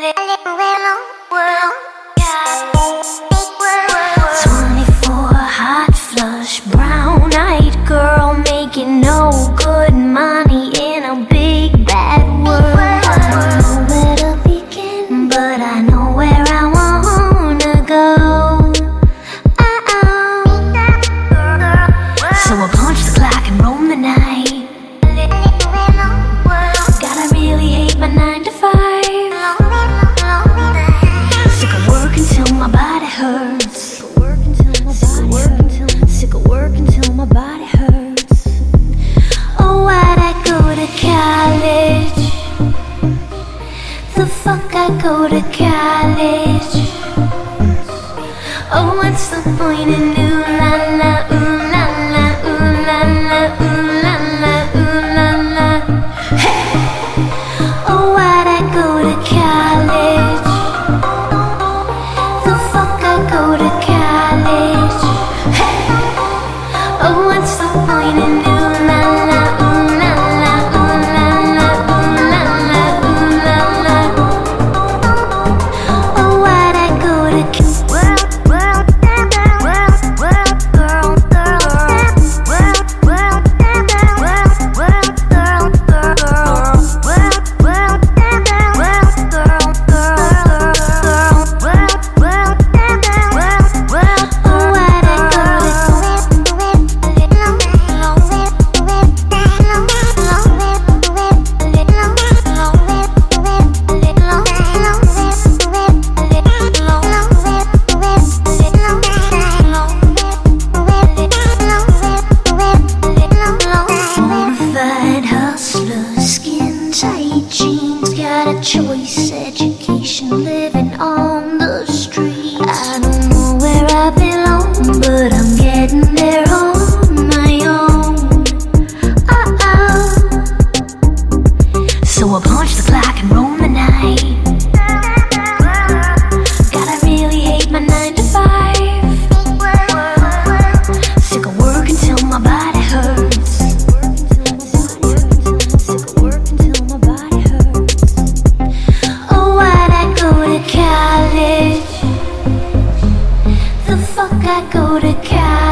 little, a little. body hurts. Oh, why'd I go to college? The fuck I go to college? Oh, what's the point in new la la? the cat.